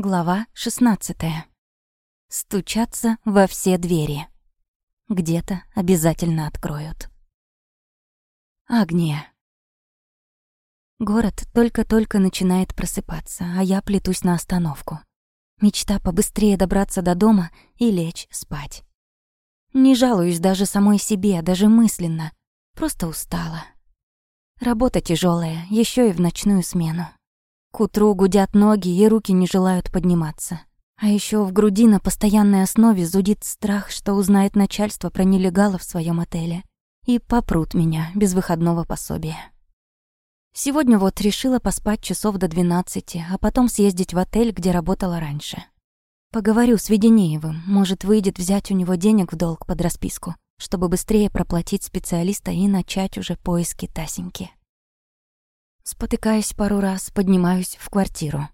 Глава 16. Стучаться во все двери. Где-то обязательно откроют. Агния. Город только-только начинает просыпаться, а я плетусь на остановку. Мечта побыстрее добраться до дома и лечь спать. Не жалуюсь даже самой себе, даже мысленно. Просто устала. Работа тяжелая, еще и в ночную смену. Утру гудят ноги и руки не желают подниматься. А еще в груди на постоянной основе зудит страх, что узнает начальство про нелегала в своем отеле. И попрут меня без выходного пособия. Сегодня вот решила поспать часов до 12, а потом съездить в отель, где работала раньше. Поговорю с Веденеевым, может, выйдет взять у него денег в долг под расписку, чтобы быстрее проплатить специалиста и начать уже поиски Тасеньки. Спотыкаясь пару раз, поднимаюсь в квартиру.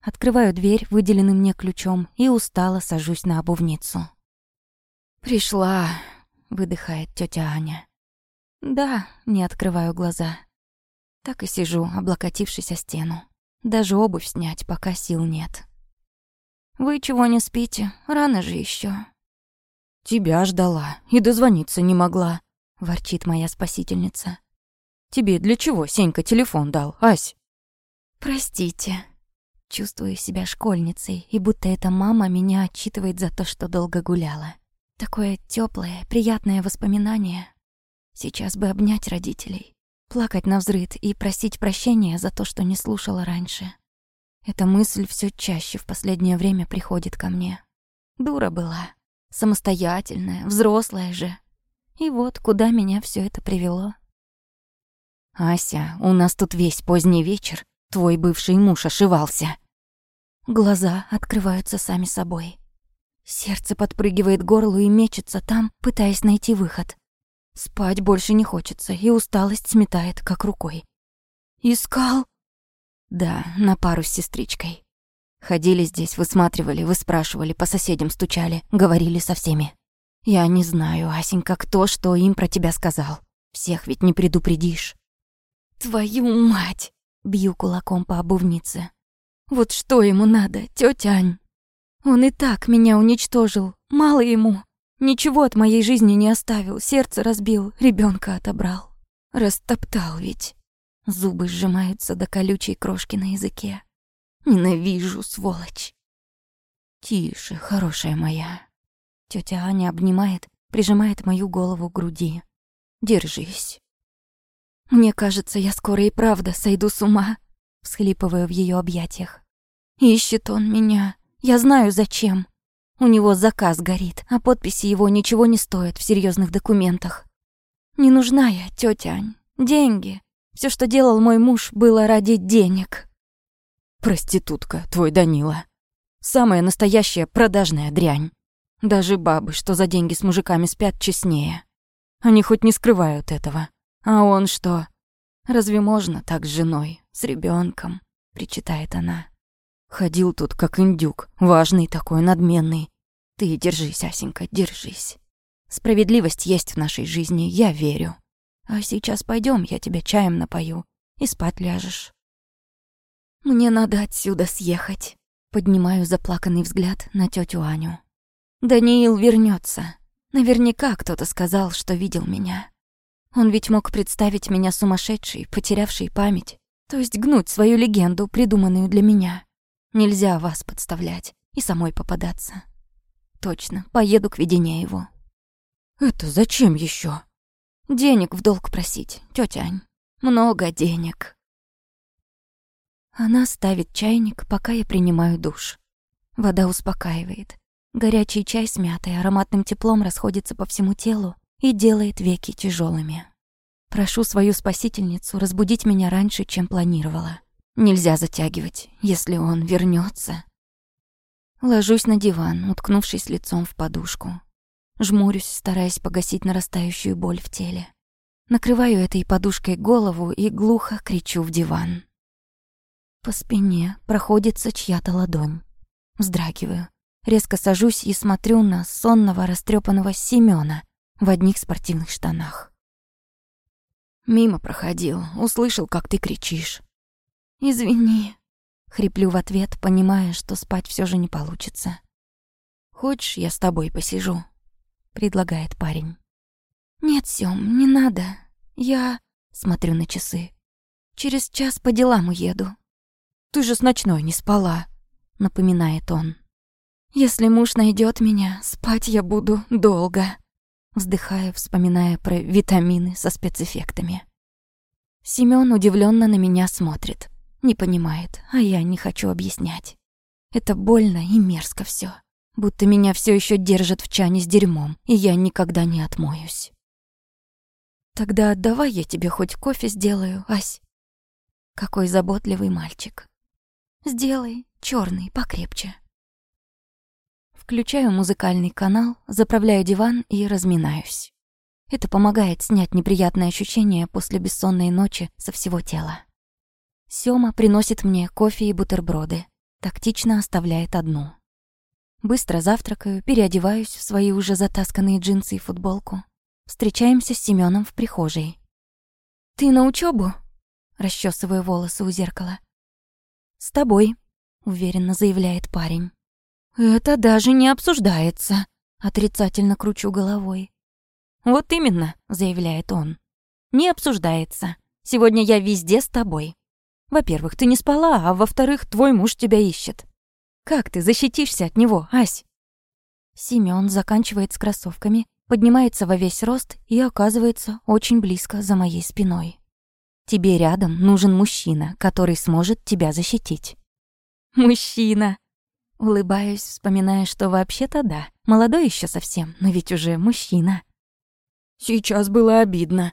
Открываю дверь, выделенным мне ключом, и устало сажусь на обувницу. «Пришла», — выдыхает тетя Аня. «Да», — не открываю глаза. Так и сижу, облокотившись о стену. Даже обувь снять, пока сил нет. «Вы чего не спите? Рано же еще. «Тебя ждала и дозвониться не могла», — ворчит моя спасительница. «Тебе для чего Сенька телефон дал, Ась?» «Простите», Чувствую себя школьницей, и будто эта мама меня отчитывает за то, что долго гуляла. Такое теплое, приятное воспоминание. Сейчас бы обнять родителей, плакать на взрыд и просить прощения за то, что не слушала раньше. Эта мысль все чаще в последнее время приходит ко мне. Дура была, самостоятельная, взрослая же. И вот куда меня все это привело. «Ася, у нас тут весь поздний вечер, Твой бывший муж ошивался. Глаза открываются сами собой. Сердце подпрыгивает к горлу и мечется там, пытаясь найти выход. Спать больше не хочется, и усталость сметает, как рукой. «Искал?» «Да, на пару с сестричкой. Ходили здесь, высматривали, выспрашивали, по соседям стучали, говорили со всеми. Я не знаю, Асенька, кто что им про тебя сказал. Всех ведь не предупредишь». «Твою мать!» Бью кулаком по обувнице. Вот что ему надо, тётя Ань? Он и так меня уничтожил. Мало ему. Ничего от моей жизни не оставил, сердце разбил, ребенка отобрал. Растоптал ведь. Зубы сжимаются до колючей крошки на языке. Ненавижу, сволочь. Тише, хорошая моя. Тётя Аня обнимает, прижимает мою голову к груди. Держись. Мне кажется, я скоро и правда сойду с ума, всхлипываю в ее объятиях. Ищет он меня. Я знаю зачем. У него заказ горит, а подписи его ничего не стоят в серьезных документах. Не нужна я, тетя Ань. Деньги. Все, что делал мой муж, было ради денег. Проститутка, твой Данила. Самая настоящая продажная дрянь. Даже бабы, что за деньги с мужиками спят, честнее. Они хоть не скрывают этого. А он что? Разве можно так с женой, с ребенком? причитает она. Ходил тут как индюк, важный такой, надменный. Ты держись, Асенька, держись. Справедливость есть в нашей жизни, я верю. А сейчас пойдем, я тебя чаем напою и спать ляжешь. Мне надо отсюда съехать. Поднимаю заплаканный взгляд на тетю Аню. Даниил вернется. Наверняка кто-то сказал, что видел меня. Он ведь мог представить меня сумасшедшей, потерявшей память, то есть гнуть свою легенду, придуманную для меня. Нельзя вас подставлять и самой попадаться. Точно, поеду к Веденееву. Это зачем еще? Денег в долг просить, тетя Ань. Много денег. Она ставит чайник, пока я принимаю душ. Вода успокаивает. Горячий чай с мятой ароматным теплом расходится по всему телу, и делает веки тяжелыми. Прошу свою спасительницу разбудить меня раньше, чем планировала. Нельзя затягивать, если он вернется. Ложусь на диван, уткнувшись лицом в подушку. Жмурюсь, стараясь погасить нарастающую боль в теле. Накрываю этой подушкой голову и глухо кричу в диван. По спине проходится чья-то ладонь. Вздрагиваю. Резко сажусь и смотрю на сонного, растрепанного Семёна, в одних спортивных штанах. Мимо проходил, услышал, как ты кричишь. «Извини». Хриплю в ответ, понимая, что спать все же не получится. «Хочешь, я с тобой посижу?» — предлагает парень. «Нет, Сём, не надо. Я...» — смотрю на часы. «Через час по делам уеду». «Ты же с ночной не спала», — напоминает он. «Если муж найдет меня, спать я буду долго». Вздыхаю, вспоминая про витамины со спецэффектами. Семён удивленно на меня смотрит. Не понимает, а я не хочу объяснять. Это больно и мерзко все, Будто меня все еще держат в чане с дерьмом, и я никогда не отмоюсь. Тогда давай я тебе хоть кофе сделаю, Ась. Какой заботливый мальчик. Сделай, черный, покрепче. Включаю музыкальный канал, заправляю диван и разминаюсь. Это помогает снять неприятное ощущение после бессонной ночи со всего тела. Сёма приносит мне кофе и бутерброды, тактично оставляет одну. Быстро завтракаю, переодеваюсь в свои уже затасканные джинсы и футболку. Встречаемся с Семёном в прихожей. «Ты на учебу? расчесываю волосы у зеркала. «С тобой», — уверенно заявляет парень. «Это даже не обсуждается», — отрицательно кручу головой. «Вот именно», — заявляет он. «Не обсуждается. Сегодня я везде с тобой. Во-первых, ты не спала, а во-вторых, твой муж тебя ищет. Как ты защитишься от него, Ась?» Семён заканчивает с кроссовками, поднимается во весь рост и оказывается очень близко за моей спиной. Тебе рядом нужен мужчина, который сможет тебя защитить. Мужчина. Улыбаюсь, вспоминая, что вообще-то да, молодой еще совсем, но ведь уже мужчина. Сейчас было обидно.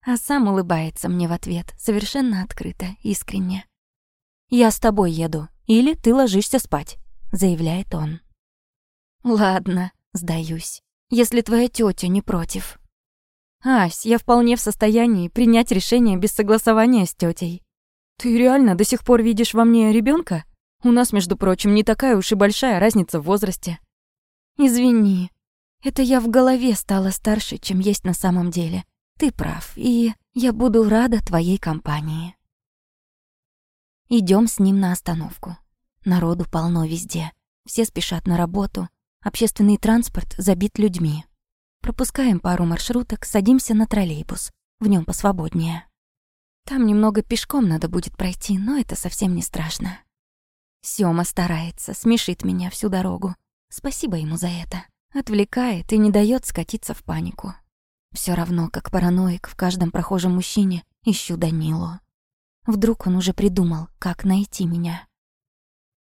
А сам улыбается мне в ответ, совершенно открыто, искренне. «Я с тобой еду, или ты ложишься спать», — заявляет он. «Ладно, сдаюсь, если твоя тетя не против». «Ась, я вполне в состоянии принять решение без согласования с тетей. Ты реально до сих пор видишь во мне ребенка? У нас, между прочим, не такая уж и большая разница в возрасте». «Извини, это я в голове стала старше, чем есть на самом деле. Ты прав, и я буду рада твоей компании». Идем с ним на остановку. Народу полно везде. Все спешат на работу. Общественный транспорт забит людьми. Пропускаем пару маршруток, садимся на троллейбус. В нем посвободнее. Там немного пешком надо будет пройти, но это совсем не страшно. Сёма старается, смешит меня всю дорогу. Спасибо ему за это. Отвлекает и не дает скатиться в панику. Все равно, как параноик в каждом прохожем мужчине, ищу Данилу. Вдруг он уже придумал, как найти меня.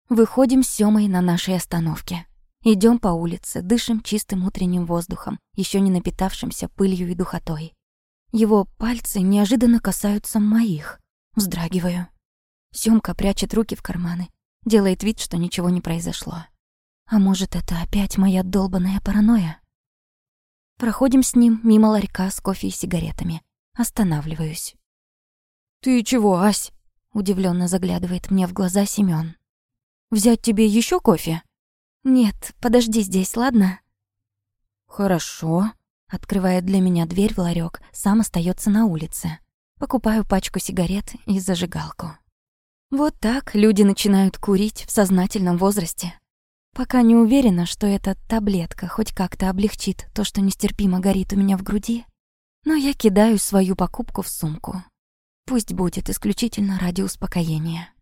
Выходим с Сёмой на нашей остановке. Идем по улице, дышим чистым утренним воздухом, еще не напитавшимся пылью и духотой. Его пальцы неожиданно касаются моих. Вздрагиваю. Сёмка прячет руки в карманы, делает вид, что ничего не произошло. А может, это опять моя долбанная паранойя? Проходим с ним мимо ларька с кофе и сигаретами. Останавливаюсь. «Ты чего, Ась?» — удивленно заглядывает мне в глаза Семён. «Взять тебе еще кофе?» «Нет, подожди здесь, ладно?» «Хорошо», — открывает для меня дверь в ларек, сам остается на улице. Покупаю пачку сигарет и зажигалку. Вот так люди начинают курить в сознательном возрасте. Пока не уверена, что эта таблетка хоть как-то облегчит то, что нестерпимо горит у меня в груди, но я кидаю свою покупку в сумку. Пусть будет исключительно ради успокоения.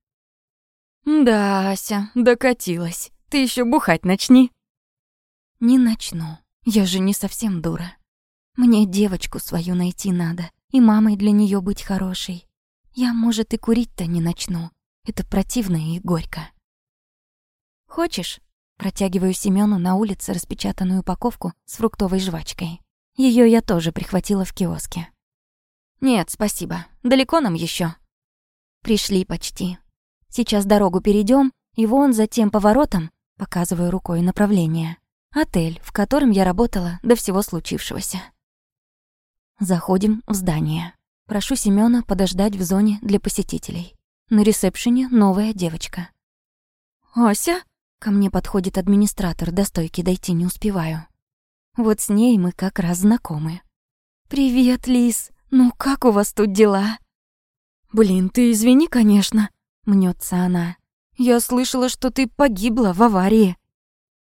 «Да, Ася, докатилась. Ты еще бухать начни». «Не начну. Я же не совсем дура. Мне девочку свою найти надо, и мамой для нее быть хорошей. Я, может, и курить-то не начну. Это противно и горько». «Хочешь?» Протягиваю Семёну на улице распечатанную упаковку с фруктовой жвачкой. Ее я тоже прихватила в киоске. «Нет, спасибо. Далеко нам еще. «Пришли почти. Сейчас дорогу перейдем, и вон за тем поворотом, показываю рукой направление, отель, в котором я работала до всего случившегося». Заходим в здание. Прошу Семёна подождать в зоне для посетителей. На ресепшене новая девочка. «Ася?» Ко мне подходит администратор, до стойки дойти не успеваю. Вот с ней мы как раз знакомы. «Привет, Лис!» «Ну как у вас тут дела?» «Блин, ты извини, конечно», — мнется она. Я слышала, что ты погибла в аварии.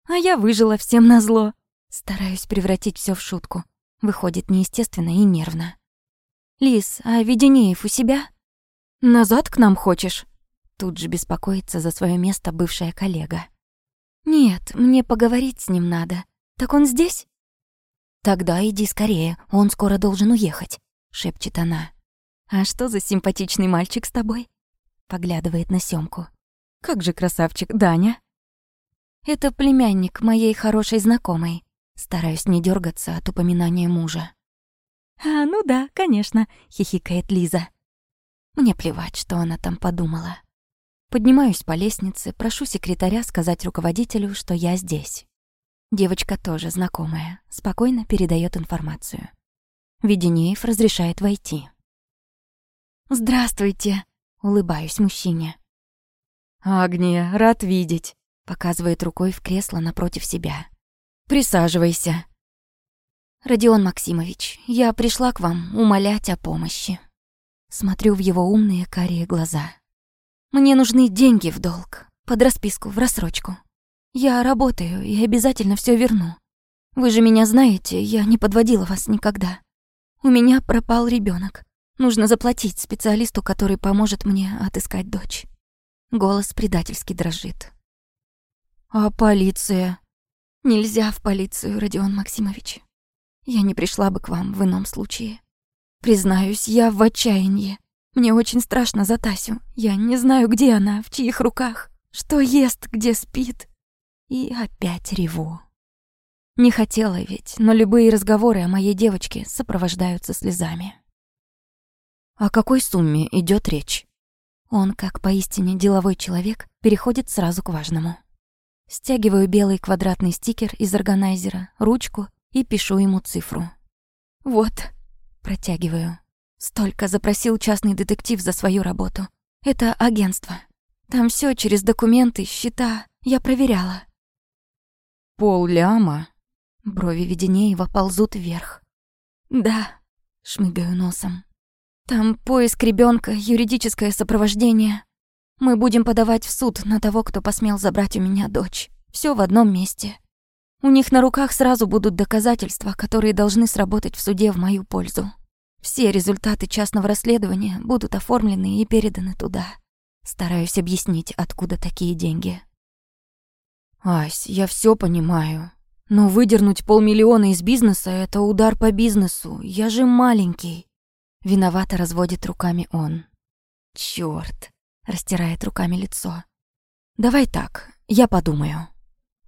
А я выжила всем назло. Стараюсь превратить все в шутку. Выходит неестественно и нервно. «Лис, а Веденеев у себя?» «Назад к нам хочешь?» Тут же беспокоится за свое место бывшая коллега. «Нет, мне поговорить с ним надо. Так он здесь?» «Тогда иди скорее, он скоро должен уехать», — шепчет она. «А что за симпатичный мальчик с тобой?» Поглядывает на Сёмку. «Как же красавчик, Даня?» «Это племянник моей хорошей знакомой». Стараюсь не дергаться от упоминания мужа. «А, ну да, конечно», — хихикает Лиза. Мне плевать, что она там подумала. Поднимаюсь по лестнице, прошу секретаря сказать руководителю, что я здесь. Девочка тоже знакомая, спокойно передает информацию. Веденеев разрешает войти. «Здравствуйте», — улыбаюсь мужчине. «Агния, рад видеть», — показывает рукой в кресло напротив себя. «Присаживайся». «Родион Максимович, я пришла к вам умолять о помощи». Смотрю в его умные карие глаза. «Мне нужны деньги в долг, под расписку, в рассрочку. Я работаю и обязательно все верну. Вы же меня знаете, я не подводила вас никогда. У меня пропал ребенок. Нужно заплатить специалисту, который поможет мне отыскать дочь». Голос предательски дрожит. «А полиция?» «Нельзя в полицию, Родион Максимович. Я не пришла бы к вам в ином случае. Признаюсь, я в отчаянии. Мне очень страшно за Тасю. Я не знаю, где она, в чьих руках, что ест, где спит. И опять реву. Не хотела ведь, но любые разговоры о моей девочке сопровождаются слезами. О какой сумме идет речь? Он, как поистине деловой человек, переходит сразу к важному. Стягиваю белый квадратный стикер из органайзера, ручку и пишу ему цифру. «Вот», — протягиваю. Столько запросил частный детектив за свою работу. Это агентство. Там все через документы, счета. Я проверяла. Пол ляма. Брови Веденеева ползут вверх. Да, шмыгаю носом. Там поиск ребенка, юридическое сопровождение. Мы будем подавать в суд на того, кто посмел забрать у меня дочь. Все в одном месте. У них на руках сразу будут доказательства, которые должны сработать в суде в мою пользу. Все результаты частного расследования будут оформлены и переданы туда. Стараюсь объяснить, откуда такие деньги. Ась, я все понимаю. Но выдернуть полмиллиона из бизнеса — это удар по бизнесу. Я же маленький. Виновато разводит руками он. Чёрт, растирает руками лицо. Давай так, я подумаю.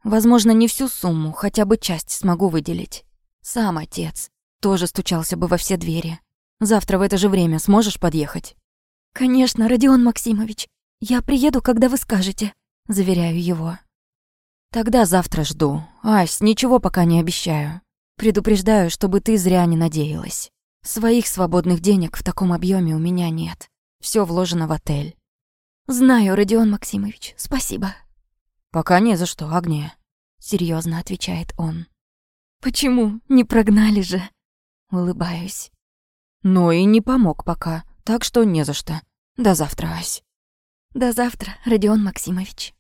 Возможно, не всю сумму, хотя бы часть смогу выделить. Сам отец тоже стучался бы во все двери. Завтра в это же время сможешь подъехать? Конечно, Родион Максимович. Я приеду, когда вы скажете, заверяю его. Тогда завтра жду. Ась, ничего пока не обещаю. Предупреждаю, чтобы ты зря не надеялась. Своих свободных денег в таком объеме у меня нет. Все вложено в отель. Знаю, Родион Максимович, спасибо. Пока не за что, Агния. Серьезно отвечает он. Почему? Не прогнали же. Улыбаюсь. Но и не помог пока, так что не за что. До завтра, Ась. До завтра, Родион Максимович.